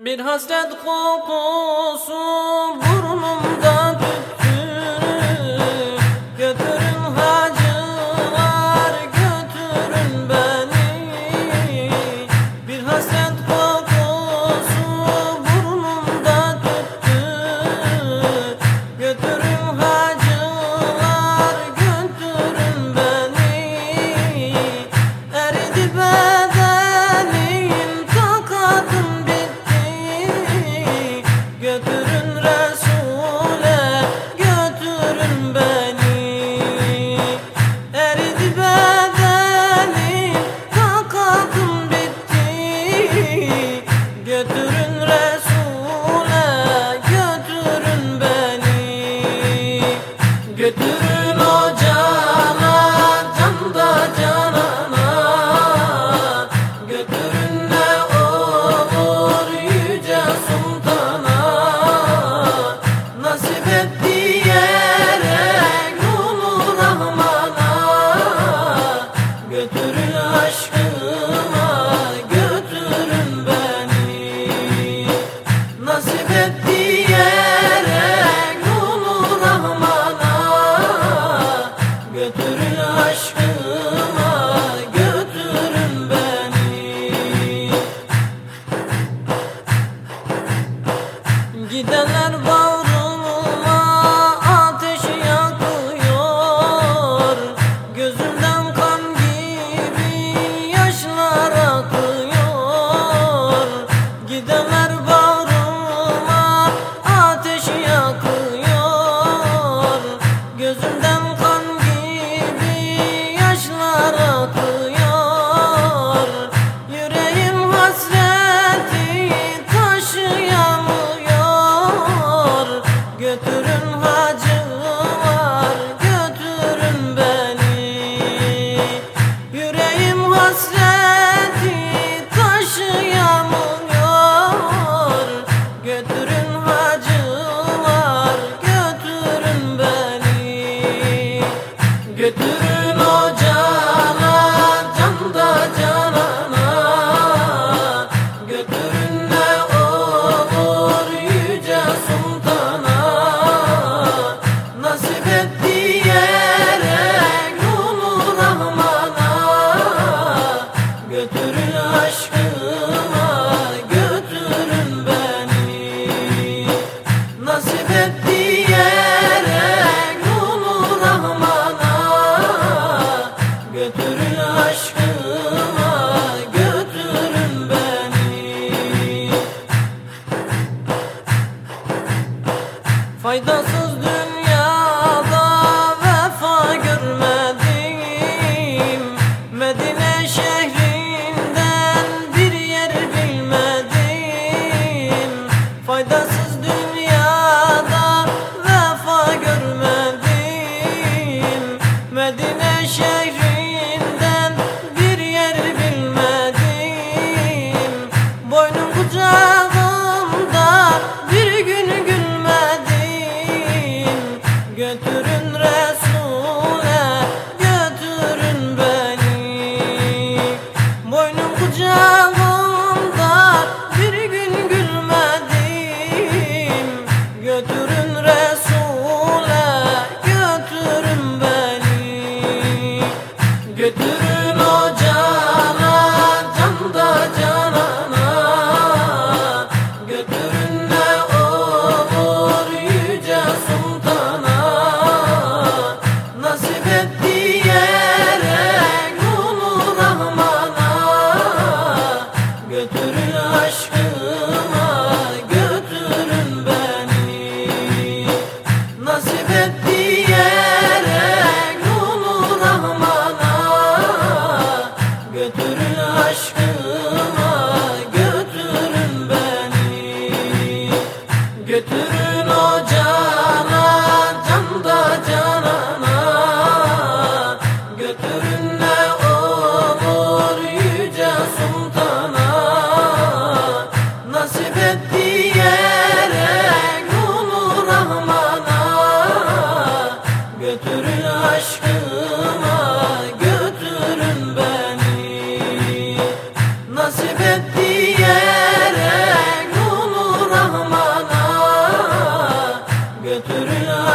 Bir hasret kokusu burnum get Faydasız dünyada vefa görmedim. Medine şehrinden bir yer bilmedim. Boynum kucağımda bir gün gülmedim. Götürün resim moja Get götürüyor.